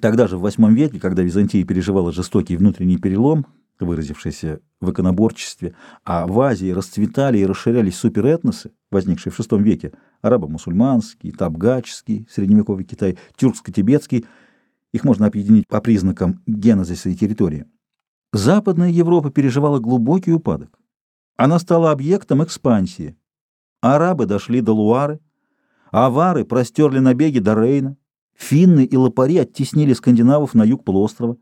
Тогда же, в VIII веке, когда Византия переживала жестокий внутренний перелом, выразившийся в иконоборчестве, а в Азии расцветали и расширялись суперэтносы, возникшие в VI веке, арабо-мусульманский, табгачский, средневековый Китай, тюркско-тибетский, их можно объединить по признакам генезиса и территории. Западная Европа переживала глубокий упадок. Она стала объектом экспансии. Арабы дошли до Луары, авары простерли набеги до Рейна, финны и лопари оттеснили скандинавов на юг полуострова.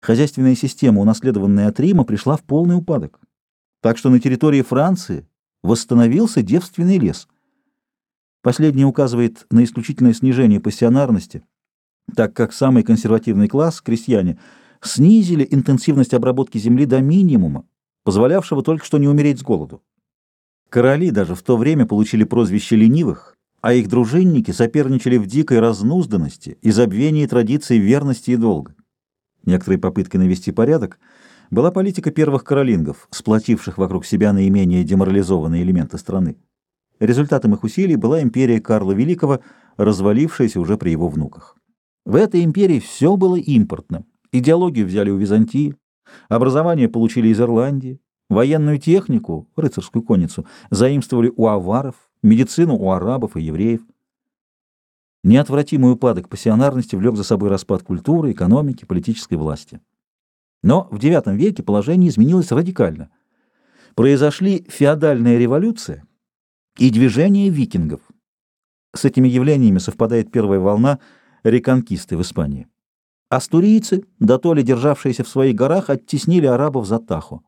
Хозяйственная система, унаследованная от Рима, пришла в полный упадок. Так что на территории Франции восстановился девственный лес. Последнее указывает на исключительное снижение пассионарности, так как самый консервативный класс, крестьяне, снизили интенсивность обработки земли до минимума, позволявшего только что не умереть с голоду. Короли даже в то время получили прозвище ленивых, а их дружинники соперничали в дикой разнузданности и забвении традиций верности и долга. Некоторые попытки навести порядок была политика первых каролингов, сплотивших вокруг себя наименее деморализованные элементы страны. Результатом их усилий была империя Карла Великого, развалившаяся уже при его внуках. В этой империи все было импортным. Идеологию взяли у Византии, образование получили из Ирландии, военную технику, рыцарскую конницу, заимствовали у аваров, медицину у арабов и евреев. Неотвратимый упадок пассионарности влек за собой распад культуры, экономики, политической власти. Но в IX веке положение изменилось радикально. Произошли феодальная революция и движение викингов. С этими явлениями совпадает первая волна реконкисты в Испании. Астурийцы, дотоле державшиеся в своих горах, оттеснили арабов за Тахо.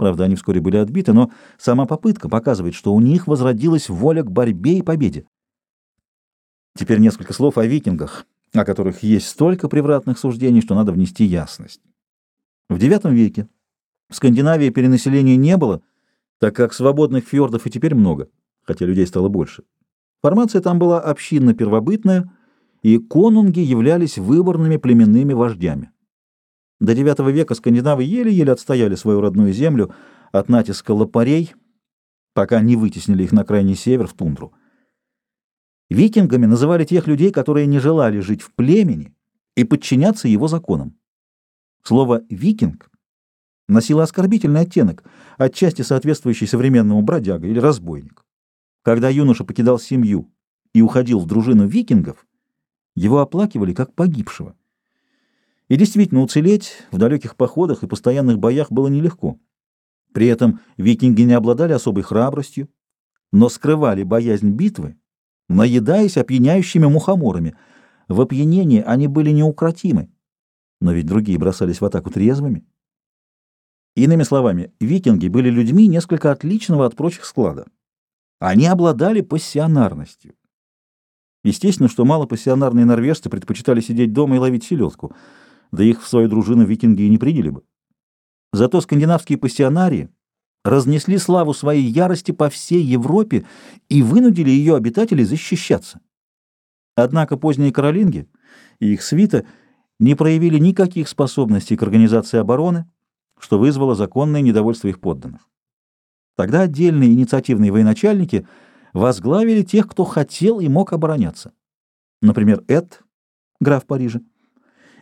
Правда, они вскоре были отбиты, но сама попытка показывает, что у них возродилась воля к борьбе и победе. Теперь несколько слов о викингах, о которых есть столько превратных суждений, что надо внести ясность. В IX веке в Скандинавии перенаселения не было, так как свободных фьордов и теперь много, хотя людей стало больше. Формация там была общинно-первобытная, и конунги являлись выборными племенными вождями. До IX века скандинавы еле-еле отстояли свою родную землю от натиска лопарей, пока не вытеснили их на крайний север в тундру. Викингами называли тех людей, которые не желали жить в племени и подчиняться его законам. Слово «викинг» носило оскорбительный оттенок, отчасти соответствующий современному бродяга или разбойник. Когда юноша покидал семью и уходил в дружину викингов, его оплакивали как погибшего. И действительно, уцелеть в далеких походах и постоянных боях было нелегко. При этом викинги не обладали особой храбростью, но скрывали боязнь битвы, наедаясь опьяняющими мухоморами. В опьянении они были неукротимы, но ведь другие бросались в атаку трезвыми. Иными словами, викинги были людьми несколько отличного от прочих склада. Они обладали пассионарностью. Естественно, что малопассионарные норвежцы предпочитали сидеть дома и ловить селедку, да их в свою дружину викинги и не приняли бы. Зато скандинавские пассионарии разнесли славу своей ярости по всей Европе и вынудили ее обитателей защищаться. Однако поздние каролинги и их свита не проявили никаких способностей к организации обороны, что вызвало законное недовольство их подданных. Тогда отдельные инициативные военачальники – возглавили тех, кто хотел и мог обороняться. Например, Эд, граф Парижа.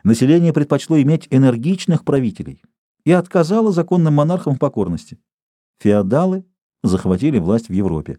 Население предпочло иметь энергичных правителей и отказало законным монархам в покорности. Феодалы захватили власть в Европе.